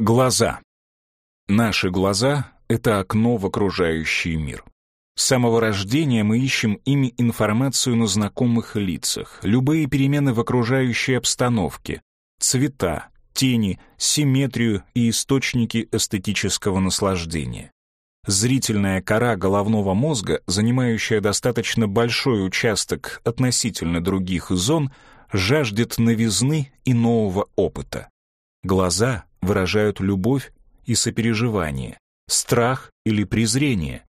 Глаза. Наши глаза — это окно в окружающий мир. С самого рождения мы ищем ими информацию на знакомых лицах, любые перемены в окружающей обстановке, цвета, тени, симметрию и источники эстетического наслаждения. Зрительная кора головного мозга, занимающая достаточно большой участок относительно других зон, жаждет новизны и нового опыта. Глаза выражают любовь и сопереживание, страх или презрение.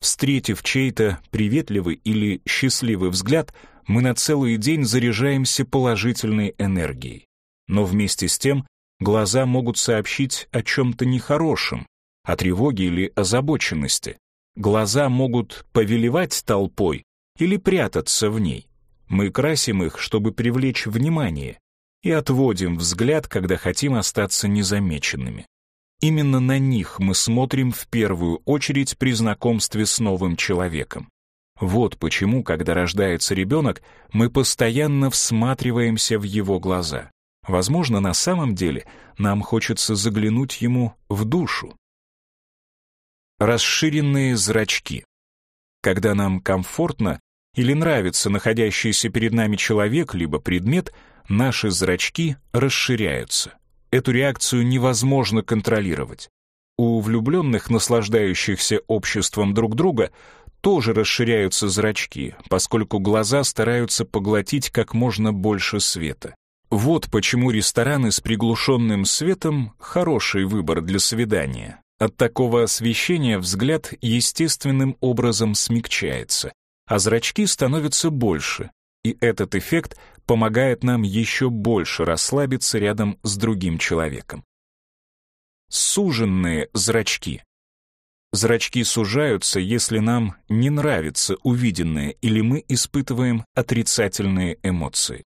Встретив чей-то приветливый или счастливый взгляд, мы на целый день заряжаемся положительной энергией. Но вместе с тем глаза могут сообщить о чем-то нехорошем, о тревоге или озабоченности. Глаза могут повелевать толпой или прятаться в ней. Мы красим их, чтобы привлечь внимание, и отводим взгляд, когда хотим остаться незамеченными. Именно на них мы смотрим в первую очередь при знакомстве с новым человеком. Вот почему, когда рождается ребенок, мы постоянно всматриваемся в его глаза. Возможно, на самом деле нам хочется заглянуть ему в душу. Расширенные зрачки. Когда нам комфортно или нравится находящийся перед нами человек либо предмет, наши зрачки расширяются. Эту реакцию невозможно контролировать. У влюбленных, наслаждающихся обществом друг друга, тоже расширяются зрачки, поскольку глаза стараются поглотить как можно больше света. Вот почему рестораны с приглушенным светом — хороший выбор для свидания. От такого освещения взгляд естественным образом смягчается, а зрачки становятся больше, и этот эффект помогает нам еще больше расслабиться рядом с другим человеком. Суженные зрачки. Зрачки сужаются, если нам не нравится увиденное или мы испытываем отрицательные эмоции.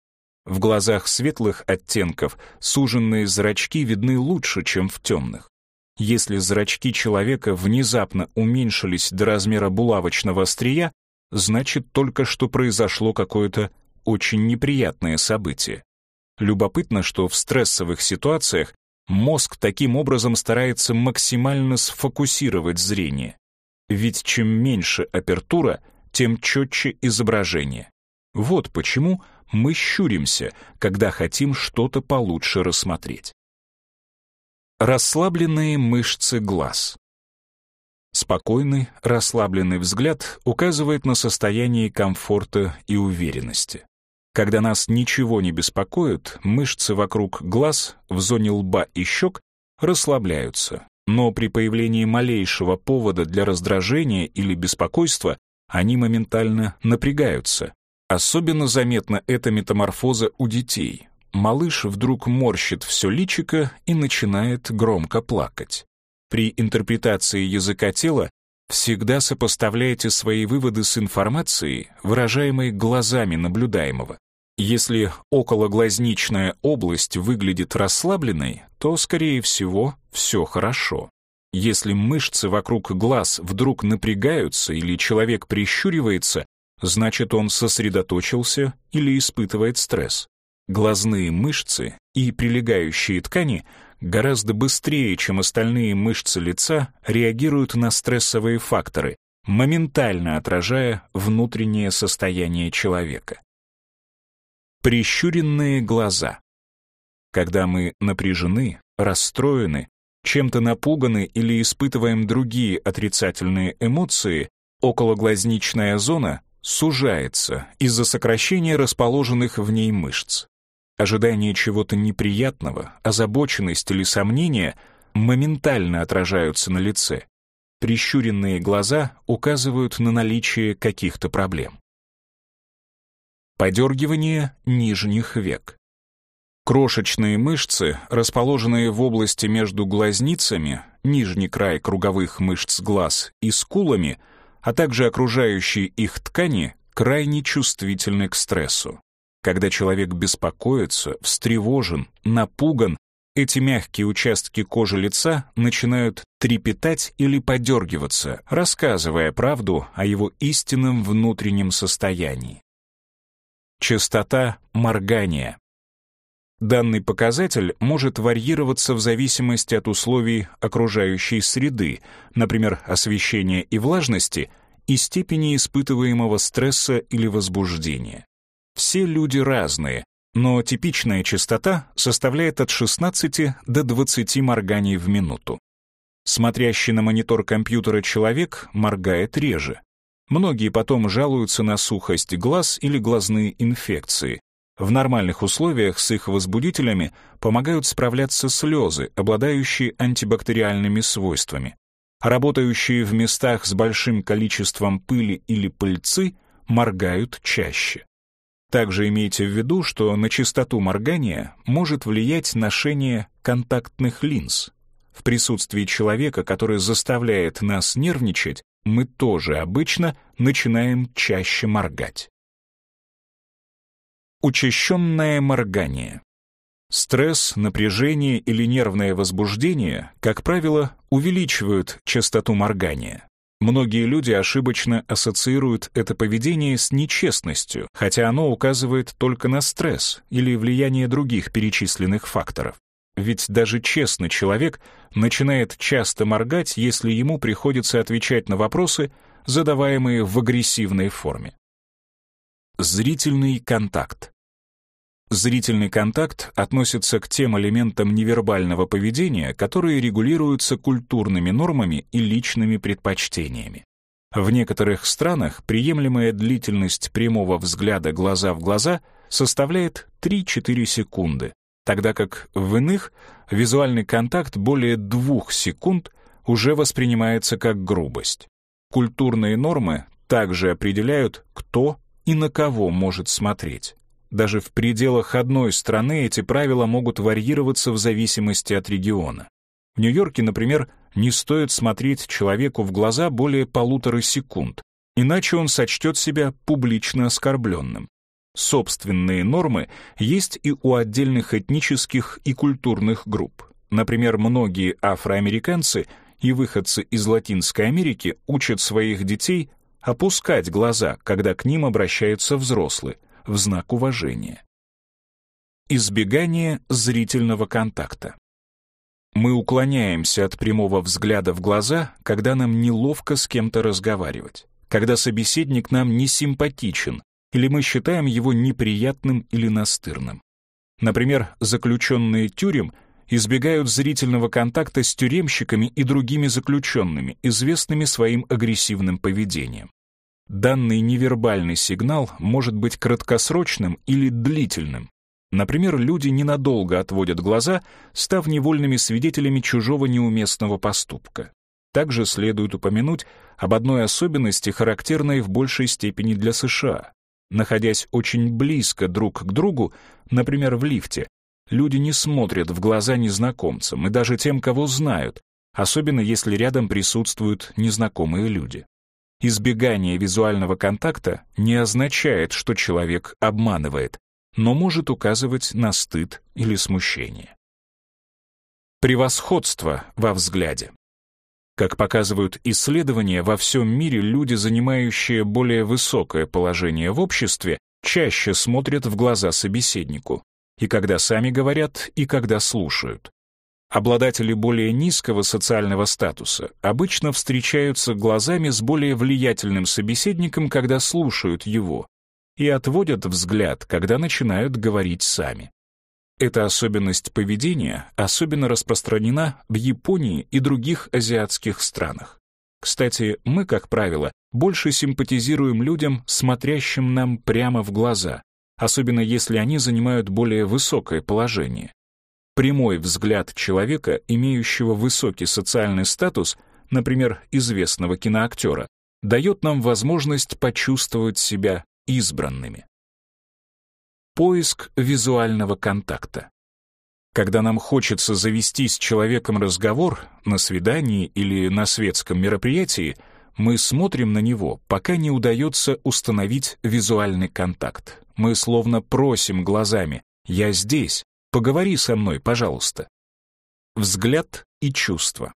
В глазах светлых оттенков суженные зрачки видны лучше, чем в темных. Если зрачки человека внезапно уменьшились до размера булавочного острия, значит только что произошло какое-то очень неприятное событие. Любопытно, что в стрессовых ситуациях мозг таким образом старается максимально сфокусировать зрение. Ведь чем меньше апертура, тем четче изображение. Вот почему мы щуримся, когда хотим что-то получше рассмотреть. Расслабленные мышцы глаз. Спокойный, расслабленный взгляд указывает на состояние комфорта и уверенности. Когда нас ничего не беспокоит, мышцы вокруг глаз, в зоне лба и щек расслабляются, но при появлении малейшего повода для раздражения или беспокойства они моментально напрягаются. Особенно заметна эта метаморфоза у детей. Малыш вдруг морщит все личико и начинает громко плакать. При интерпретации языка тела всегда сопоставляйте свои выводы с информацией, выражаемой глазами наблюдаемого. Если окологлазничная область выглядит расслабленной, то, скорее всего, все хорошо. Если мышцы вокруг глаз вдруг напрягаются или человек прищуривается, значит он сосредоточился или испытывает стресс. Глазные мышцы и прилегающие ткани гораздо быстрее, чем остальные мышцы лица, реагируют на стрессовые факторы, моментально отражая внутреннее состояние человека. Прищуренные глаза. Когда мы напряжены, расстроены, чем-то напуганы или испытываем другие отрицательные эмоции, окологлазничная зона сужается из-за сокращения расположенных в ней мышц. Ожидание чего-то неприятного, озабоченность или сомнение моментально отражаются на лице. Прищуренные глаза указывают на наличие каких-то проблем. Подергивание нижних век. Крошечные мышцы, расположенные в области между глазницами, нижний край круговых мышц глаз и скулами, а также окружающие их ткани, крайне чувствительны к стрессу. Когда человек беспокоится, встревожен, напуган, эти мягкие участки кожи лица начинают трепетать или подергиваться, рассказывая правду о его истинном внутреннем состоянии. Частота моргания. Данный показатель может варьироваться в зависимости от условий окружающей среды, например, освещения и влажности, и степени испытываемого стресса или возбуждения. Все люди разные, но типичная частота составляет от 16 до 20 морганий в минуту. Смотрящий на монитор компьютера человек моргает реже. Многие потом жалуются на сухость глаз или глазные инфекции. В нормальных условиях с их возбудителями помогают справляться слезы, обладающие антибактериальными свойствами. Работающие в местах с большим количеством пыли или пыльцы моргают чаще. Также имейте в виду, что на частоту моргания может влиять ношение контактных линз. В присутствии человека, который заставляет нас нервничать, мы тоже обычно начинаем чаще моргать. Учащенное моргание. Стресс, напряжение или нервное возбуждение, как правило, увеличивают частоту моргания. Многие люди ошибочно ассоциируют это поведение с нечестностью, хотя оно указывает только на стресс или влияние других перечисленных факторов. Ведь даже честный человек начинает часто моргать, если ему приходится отвечать на вопросы, задаваемые в агрессивной форме. Зрительный контакт. Зрительный контакт относится к тем элементам невербального поведения, которые регулируются культурными нормами и личными предпочтениями. В некоторых странах приемлемая длительность прямого взгляда глаза в глаза составляет 3-4 секунды, тогда как в иных визуальный контакт более двух секунд уже воспринимается как грубость. Культурные нормы также определяют, кто и на кого может смотреть. Даже в пределах одной страны эти правила могут варьироваться в зависимости от региона. В Нью-Йорке, например, не стоит смотреть человеку в глаза более полутора секунд, иначе он сочтет себя публично оскорбленным. Собственные нормы есть и у отдельных этнических и культурных групп. Например, многие афроамериканцы и выходцы из Латинской Америки учат своих детей опускать глаза, когда к ним обращаются взрослые, в знак уважения. Избегание зрительного контакта. Мы уклоняемся от прямого взгляда в глаза, когда нам неловко с кем-то разговаривать, когда собеседник нам не симпатичен или мы считаем его неприятным или настырным. Например, заключенные тюрем избегают зрительного контакта с тюремщиками и другими заключенными, известными своим агрессивным поведением. Данный невербальный сигнал может быть краткосрочным или длительным. Например, люди ненадолго отводят глаза, став невольными свидетелями чужого неуместного поступка. Также следует упомянуть об одной особенности, характерной в большей степени для США. Находясь очень близко друг к другу, например, в лифте, люди не смотрят в глаза незнакомцам и даже тем, кого знают, особенно если рядом присутствуют незнакомые люди. Избегание визуального контакта не означает, что человек обманывает, но может указывать на стыд или смущение. Превосходство во взгляде. Как показывают исследования, во всем мире люди, занимающие более высокое положение в обществе, чаще смотрят в глаза собеседнику, и когда сами говорят, и когда слушают. Обладатели более низкого социального статуса обычно встречаются глазами с более влиятельным собеседником, когда слушают его, и отводят взгляд, когда начинают говорить сами. Эта особенность поведения особенно распространена в Японии и других азиатских странах. Кстати, мы, как правило, больше симпатизируем людям, смотрящим нам прямо в глаза, особенно если они занимают более высокое положение. Прямой взгляд человека, имеющего высокий социальный статус, например, известного киноактера, дает нам возможность почувствовать себя избранными. Поиск визуального контакта. Когда нам хочется завести с человеком разговор на свидании или на светском мероприятии, мы смотрим на него, пока не удается установить визуальный контакт. Мы словно просим глазами «Я здесь, поговори со мной, пожалуйста». Взгляд и чувства.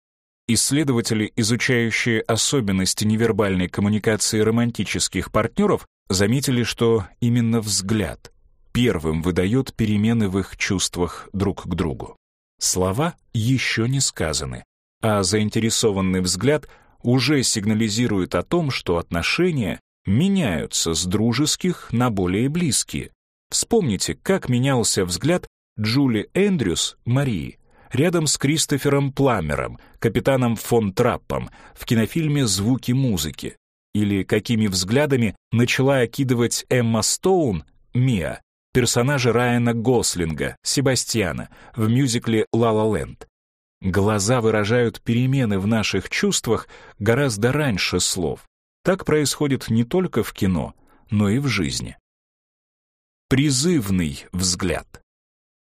Исследователи, изучающие особенности невербальной коммуникации романтических партнеров, заметили, что именно взгляд первым выдает перемены в их чувствах друг к другу. Слова еще не сказаны, а заинтересованный взгляд уже сигнализирует о том, что отношения меняются с дружеских на более близкие. Вспомните, как менялся взгляд Джули Эндрюс, Марии, рядом с Кристофером Пламером, капитаном фон Траппом в кинофильме «Звуки музыки», или какими взглядами начала окидывать Эмма Стоун, Мия, персонажа Райана Гослинга, Себастьяна, в мюзикле «Ла Ла Ленд». Глаза выражают перемены в наших чувствах гораздо раньше слов. Так происходит не только в кино, но и в жизни. Призывный взгляд.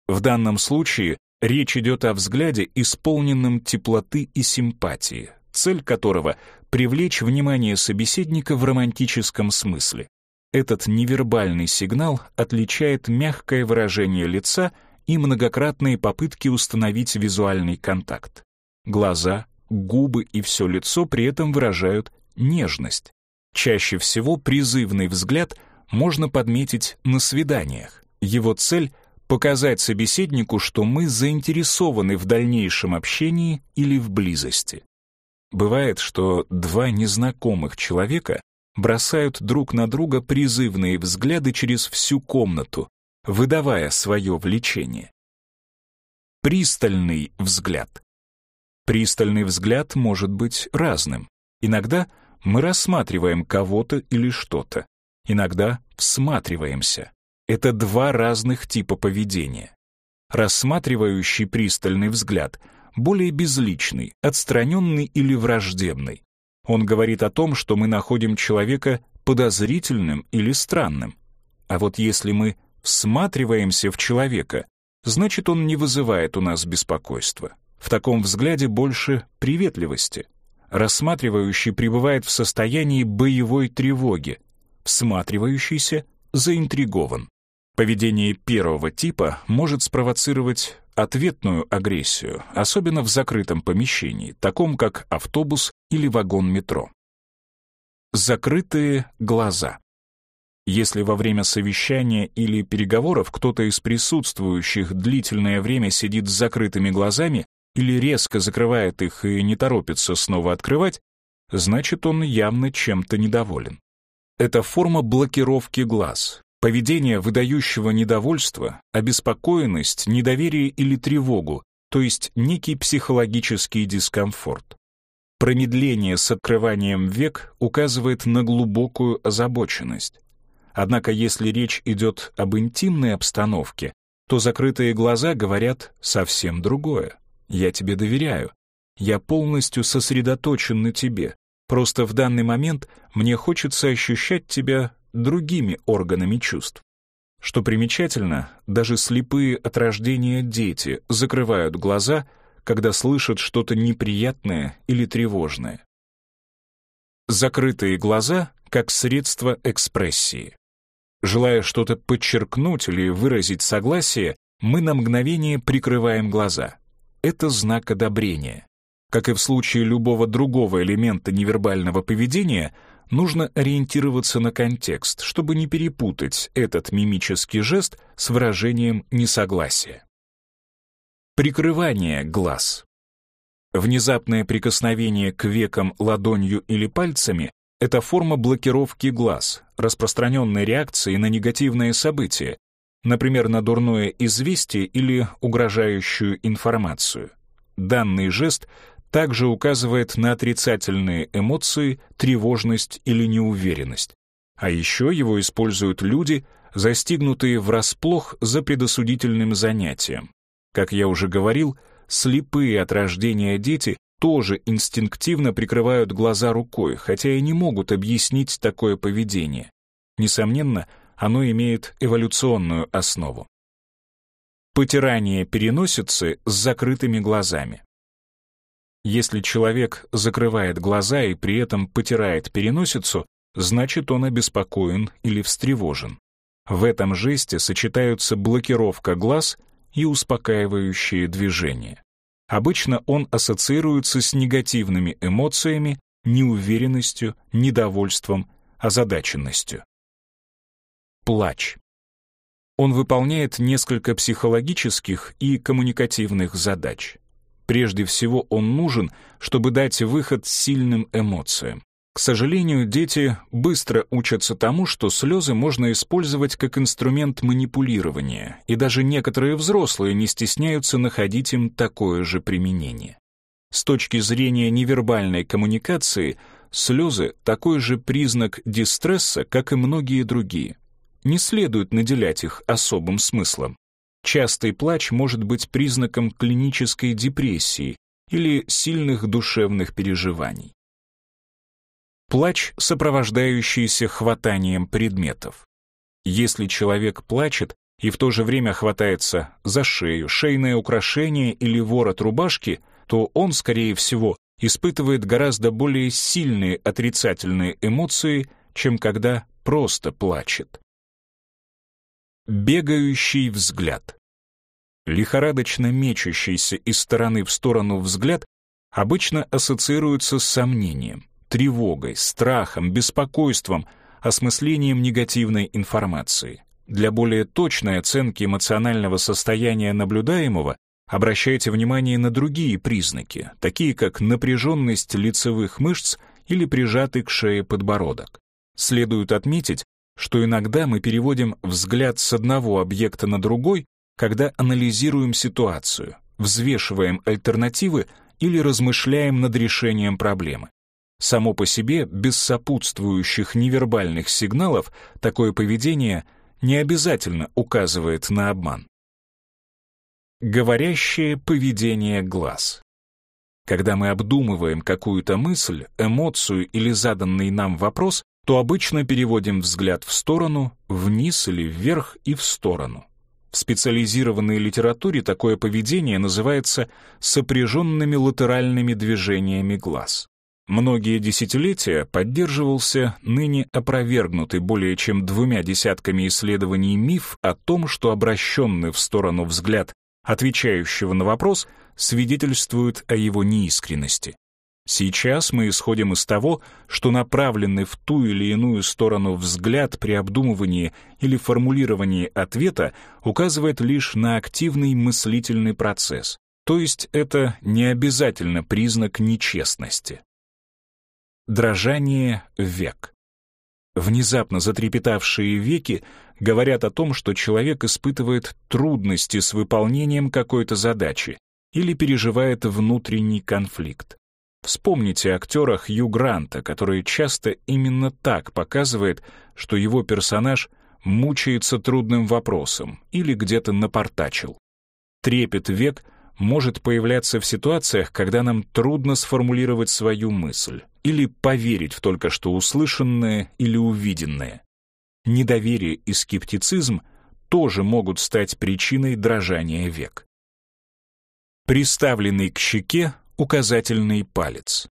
В данном случае речь идет о взгляде, исполненном теплоты и симпатии, цель которого — привлечь внимание собеседника в романтическом смысле. Этот невербальный сигнал отличает мягкое выражение лица и многократные попытки установить визуальный контакт. Глаза, губы и все лицо при этом выражают нежность. Чаще всего призывный взгляд можно подметить на свиданиях. Его цель — показать собеседнику, что мы заинтересованы в дальнейшем общении или в близости. Бывает, что два незнакомых человека бросают друг на друга призывные взгляды через всю комнату, выдавая свое влечение. Пристальный взгляд. Пристальный взгляд может быть разным. Иногда мы рассматриваем кого-то или что-то, иногда всматриваемся. Это два разных типа поведения. Рассматривающий пристальный взгляд более безличный, отстраненный или враждебный. Он говорит о том, что мы находим человека подозрительным или странным. А вот если мы всматриваемся в человека, значит, он не вызывает у нас беспокойства. В таком взгляде больше приветливости. Рассматривающий пребывает в состоянии боевой тревоги, всматривающийся заинтригован. Поведение первого типа может спровоцировать ответную агрессию, особенно в закрытом помещении, таком как автобус или вагон метро. Закрытые глаза. Если во время совещания или переговоров кто-то из присутствующих длительное время сидит с закрытыми глазами или резко закрывает их и не торопится снова открывать, значит он явно чем-то недоволен. Это форма блокировки глаз, Поведение, выдающего недовольство, обеспокоенность, недоверие или тревогу, то есть некий психологический дискомфорт. Промедление с открыванием век указывает на глубокую озабоченность. Однако если речь идет об интимной обстановке, то закрытые глаза говорят совсем другое. «Я тебе доверяю. Я полностью сосредоточен на тебе. Просто в данный момент мне хочется ощущать тебя другими органами чувств. Что примечательно, даже слепые от рождения дети закрывают глаза, когда слышат что-то неприятное или тревожное. Закрытые глаза как средство экспрессии. Желая что-то подчеркнуть или выразить согласие, мы на мгновение прикрываем глаза. Это знак одобрения. Как и в случае любого другого элемента невербального поведения, нужно ориентироваться на контекст, чтобы не перепутать этот мимический жест с выражением несогласия. Прикрывание глаз. Внезапное прикосновение к векам ладонью или пальцами — это форма блокировки глаз, распространенной реакции на негативные события, например, на дурное известие или угрожающую информацию. Данный жест также указывает на отрицательные эмоции, тревожность или неуверенность. А еще его используют люди, застигнутые врасплох за предосудительным занятием. Как я уже говорил, слепые от рождения дети тоже инстинктивно прикрывают глаза рукой, хотя и не могут объяснить такое поведение. Несомненно, оно имеет эволюционную основу. Потирание переносицы с закрытыми глазами. Если человек закрывает глаза и при этом потирает переносицу, значит он обеспокоен или встревожен. В этом жесте сочетаются блокировка глаз и успокаивающие движения. Обычно он ассоциируется с негативными эмоциями, неуверенностью, недовольством, озадаченностью. Плач. Он выполняет несколько психологических и коммуникативных задач. Прежде всего он нужен, чтобы дать выход сильным эмоциям. К сожалению, дети быстро учатся тому, что слезы можно использовать как инструмент манипулирования, и даже некоторые взрослые не стесняются находить им такое же применение. С точки зрения невербальной коммуникации, слезы — такой же признак дистресса, как и многие другие. Не следует наделять их особым смыслом. Частый плач может быть признаком клинической депрессии или сильных душевных переживаний. Плач, сопровождающийся хватанием предметов. Если человек плачет и в то же время хватается за шею, шейное украшение или ворот рубашки — то он, скорее всего, испытывает гораздо более сильные отрицательные эмоции, чем когда просто плачет. Бегающий взгляд. Лихорадочно мечущийся из стороны в сторону взгляд обычно ассоциируется с сомнением, тревогой, страхом, беспокойством, осмыслением негативной информации. Для более точной оценки эмоционального состояния наблюдаемого Обращайте внимание на другие признаки, такие как напряженность лицевых мышц или прижатый к шее подбородок. Следует отметить, что иногда мы переводим взгляд с одного объекта на другой, когда анализируем ситуацию, взвешиваем альтернативы или размышляем над решением проблемы. Само по себе, без сопутствующих невербальных сигналов, такое поведение не обязательно указывает на обман. Говорящее поведение глаз. Когда мы обдумываем какую-то мысль, эмоцию или заданный нам вопрос, то обычно переводим взгляд в сторону, вниз или вверх и в сторону. В специализированной литературе такое поведение называется сопряженными латеральными движениями глаз. Многие десятилетия поддерживался ныне опровергнутый более чем двумя десятками исследований миф о том, что обращенный в сторону взгляд отвечающего на вопрос, свидетельствует о его неискренности. Сейчас мы исходим из того, что направленный в ту или иную сторону взгляд при обдумывании или формулировании ответа указывает лишь на активный мыслительный процесс, то есть это не обязательно признак нечестности. Дрожание век. Внезапно затрепетавшие веки говорят о том, что человек испытывает трудности с выполнением какой-то задачи или переживает внутренний конфликт. Вспомните актера Хью Гранта, который часто именно так показывает, что его персонаж мучается трудным вопросом или где-то напортачил. Трепет век может появляться в ситуациях, когда нам трудно сформулировать свою мысль или поверить в только что услышанное или увиденное. Недоверие и скептицизм тоже могут стать причиной дрожания век. Приставленный к щеке указательный палец.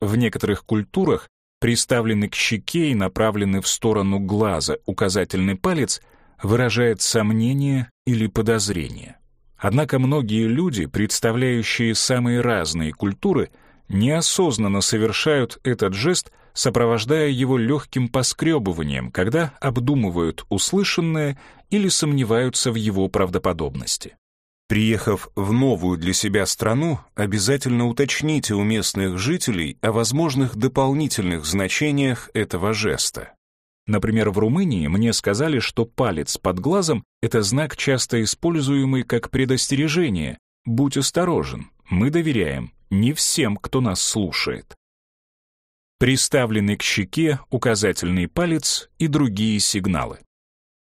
В некоторых культурах приставленный к щеке и направленный в сторону глаза указательный палец выражает сомнение или подозрение. Однако многие люди, представляющие самые разные культуры, неосознанно совершают этот жест, сопровождая его легким поскребыванием, когда обдумывают услышанное или сомневаются в его правдоподобности. Приехав в новую для себя страну, обязательно уточните у местных жителей о возможных дополнительных значениях этого жеста. Например, в Румынии мне сказали, что палец под глазом — это знак, часто используемый как предостережение. Будь осторожен, мы доверяем не всем, кто нас слушает. Приставленный к щеке указательный палец и другие сигналы.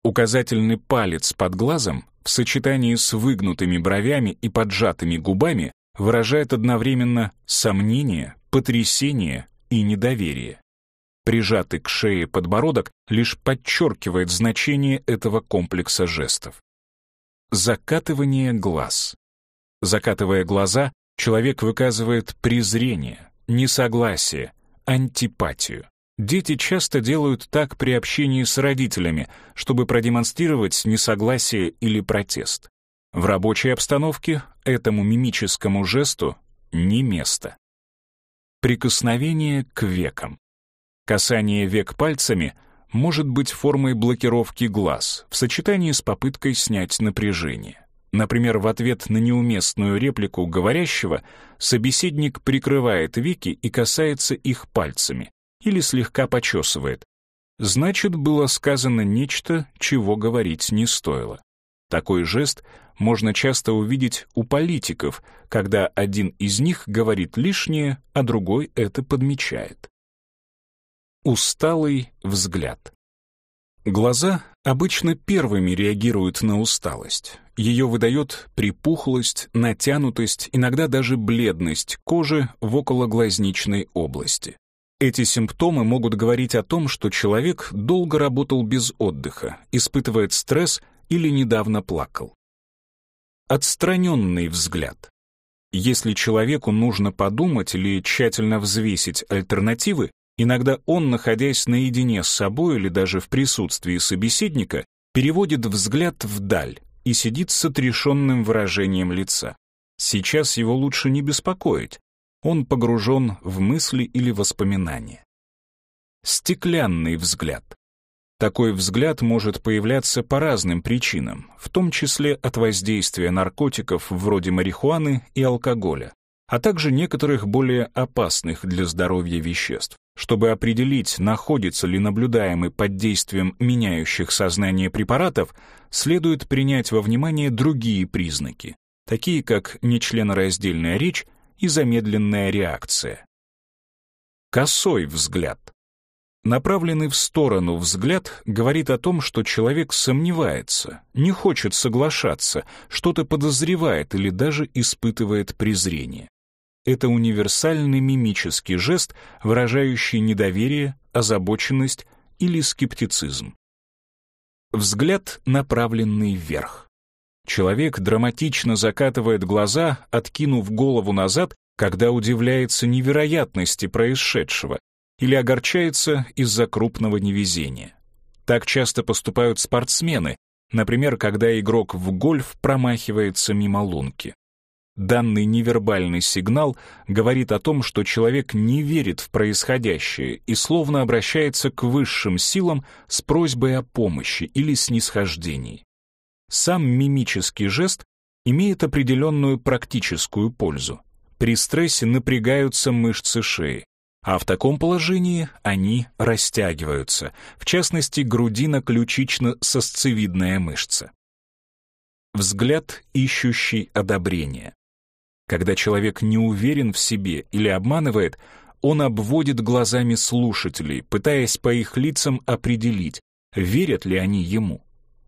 Указательный палец под глазом в сочетании с выгнутыми бровями и поджатыми губами выражает одновременно сомнение, потрясение и недоверие. Прижатый к шее подбородок лишь подчеркивает значение этого комплекса жестов. Закатывание глаз. Закатывая глаза, человек выказывает презрение, несогласие, антипатию. Дети часто делают так при общении с родителями, чтобы продемонстрировать несогласие или протест. В рабочей обстановке этому мимическому жесту не место. Прикосновение к векам. Касание век пальцами может быть формой блокировки глаз в сочетании с попыткой снять напряжение. Например, в ответ на неуместную реплику говорящего собеседник прикрывает веки и касается их пальцами или слегка почесывает. Значит, было сказано нечто, чего говорить не стоило. Такой жест можно часто увидеть у политиков, когда один из них говорит лишнее, а другой это подмечает. Усталый взгляд. Глаза обычно первыми реагируют на усталость. Ее выдает припухлость, натянутость, иногда даже бледность кожи в окологлазничной области. Эти симптомы могут говорить о том, что человек долго работал без отдыха, испытывает стресс или недавно плакал. Отстраненный взгляд. Если человеку нужно подумать или тщательно взвесить альтернативы, Иногда он, находясь наедине с собой или даже в присутствии собеседника, переводит взгляд вдаль и сидит с отрешенным выражением лица. Сейчас его лучше не беспокоить. Он погружен в мысли или воспоминания. Стеклянный взгляд. Такой взгляд может появляться по разным причинам, в том числе от воздействия наркотиков вроде марихуаны и алкоголя, а также некоторых более опасных для здоровья веществ. Чтобы определить, находится ли наблюдаемый под действием меняющих сознание препаратов, следует принять во внимание другие признаки, такие как нечленораздельная речь и замедленная реакция. Косой взгляд. Направленный в сторону взгляд говорит о том, что человек сомневается, не хочет соглашаться, что-то подозревает или даже испытывает презрение. Это универсальный мимический жест, выражающий недоверие, озабоченность или скептицизм. Взгляд, направленный вверх. Человек драматично закатывает глаза, откинув голову назад, когда удивляется невероятности происшедшего или огорчается из-за крупного невезения. Так часто поступают спортсмены, например, когда игрок в гольф промахивается мимо лунки. Данный невербальный сигнал говорит о том, что человек не верит в происходящее и словно обращается к высшим силам с просьбой о помощи или снисхождении. Сам мимический жест имеет определенную практическую пользу. При стрессе напрягаются мышцы шеи, а в таком положении они растягиваются, в частности, грудино-ключично-сосцевидная мышца. Взгляд, ищущий одобрение. Когда человек не уверен в себе или обманывает, он обводит глазами слушателей, пытаясь по их лицам определить, верят ли они ему.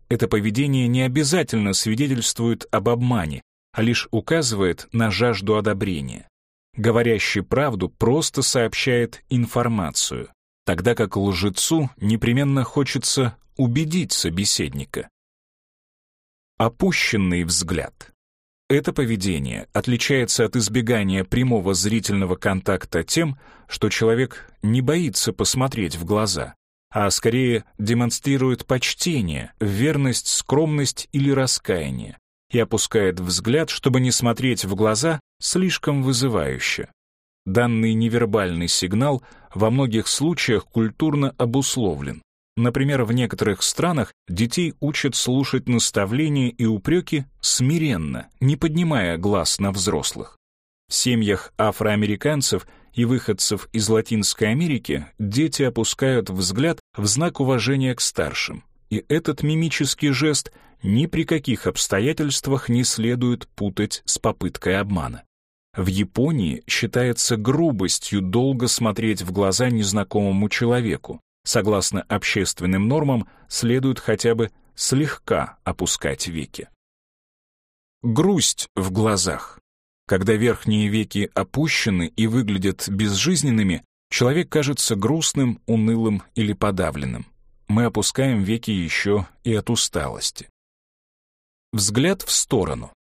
Это поведение не обязательно свидетельствует об обмане, а лишь указывает на жажду одобрения. Говорящий правду просто сообщает информацию, тогда как лжецу непременно хочется убедить собеседника. Опущенный взгляд. Это поведение отличается от избегания прямого зрительного контакта тем, что человек не боится посмотреть в глаза, а скорее демонстрирует почтение, верность, скромность или раскаяние и опускает взгляд, чтобы не смотреть в глаза слишком вызывающе. Данный невербальный сигнал во многих случаях культурно обусловлен, Например, в некоторых странах детей учат слушать наставления и упреки смиренно, не поднимая глаз на взрослых. В семьях афроамериканцев и выходцев из Латинской Америки дети опускают взгляд в знак уважения к старшим, и этот мимический жест ни при каких обстоятельствах не следует путать с попыткой обмана. В Японии считается грубостью долго смотреть в глаза незнакомому человеку, согласно общественным нормам, следует хотя бы слегка опускать веки. Грусть в глазах. Когда верхние веки опущены и выглядят безжизненными, человек кажется грустным, унылым или подавленным. Мы опускаем веки еще и от усталости. Взгляд в сторону.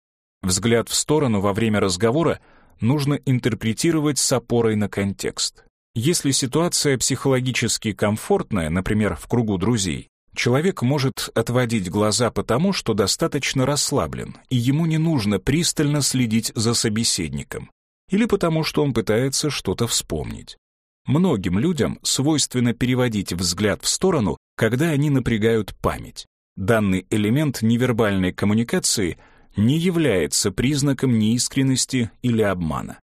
Взгляд в сторону во время разговора нужно интерпретировать с опорой на контекст. Если ситуация психологически комфортная, например, в кругу друзей, человек может отводить глаза потому, что достаточно расслаблен, и ему не нужно пристально следить за собеседником, или потому, что он пытается что-то вспомнить. Многим людям свойственно переводить взгляд в сторону, когда они напрягают память. Данный элемент невербальной коммуникации не является признаком неискренности или обмана.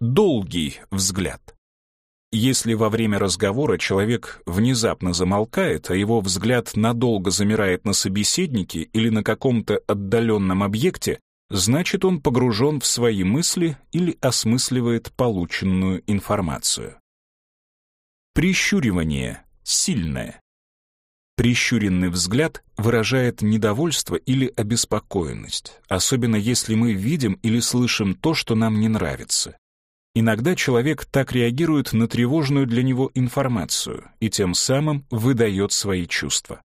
Долгий взгляд. Если во время разговора человек внезапно замолкает, а его взгляд надолго замирает на собеседнике или на каком-то отдаленном объекте, значит он погружен в свои мысли или осмысливает полученную информацию. Прищуривание сильное. Прищуренный взгляд выражает недовольство или обеспокоенность, особенно если мы видим или слышим то, что нам не нравится. Иногда человек так реагирует на тревожную для него информацию и тем самым выдает свои чувства.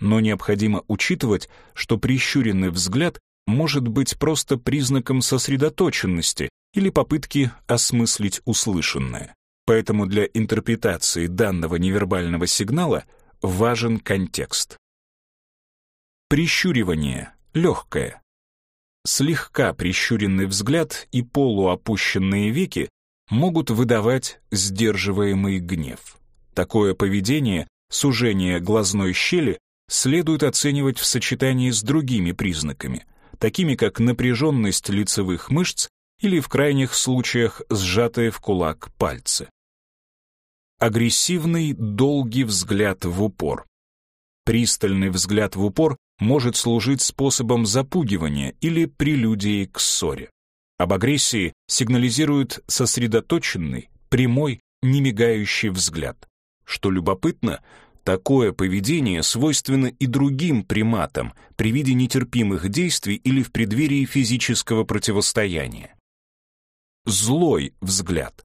Но необходимо учитывать, что прищуренный взгляд может быть просто признаком сосредоточенности или попытки осмыслить услышанное. Поэтому для интерпретации данного невербального сигнала важен контекст. Прищуривание легкое, слегка прищуренный взгляд и полуопущенные веки могут выдавать сдерживаемый гнев. Такое поведение, сужение глазной щели, следует оценивать в сочетании с другими признаками, такими как напряженность лицевых мышц или в крайних случаях сжатые в кулак пальцы. Агрессивный долгий взгляд в упор. Пристальный взгляд в упор может служить способом запугивания или прелюдией к ссоре. Об агрессии сигнализирует сосредоточенный, прямой, немигающий взгляд. Что любопытно, такое поведение свойственно и другим приматам при виде нетерпимых действий или в преддверии физического противостояния. Злой взгляд.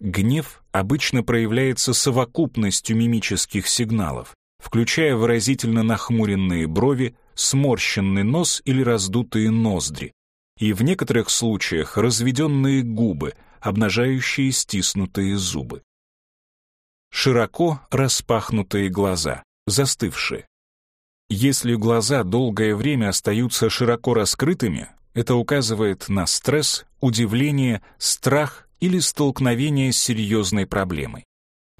Гнев обычно проявляется совокупностью мимических сигналов, включая выразительно нахмуренные брови, сморщенный нос или раздутые ноздри, и в некоторых случаях разведенные губы, обнажающие стиснутые зубы. Широко распахнутые глаза, застывшие. Если глаза долгое время остаются широко раскрытыми, это указывает на стресс, удивление, страх или столкновение с серьезной проблемой.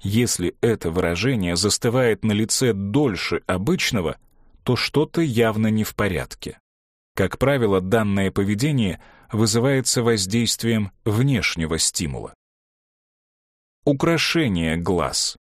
Если это выражение застывает на лице дольше обычного, то что-то явно не в порядке. Как правило, данное поведение вызывается воздействием внешнего стимула. Украшение глаз.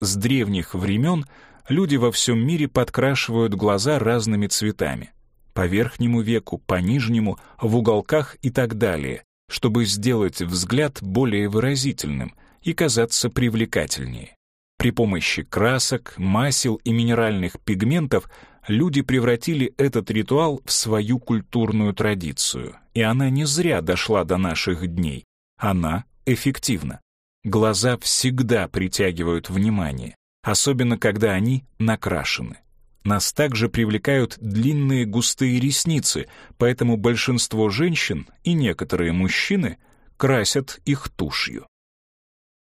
С древних времен люди во всем мире подкрашивают глаза разными цветами. По верхнему веку, по нижнему, в уголках и так далее, чтобы сделать взгляд более выразительным — и казаться привлекательнее. При помощи красок, масел и минеральных пигментов люди превратили этот ритуал в свою культурную традицию, и она не зря дошла до наших дней. Она эффективна. Глаза всегда притягивают внимание, особенно когда они накрашены. Нас также привлекают длинные густые ресницы, поэтому большинство женщин и некоторые мужчины красят их тушью.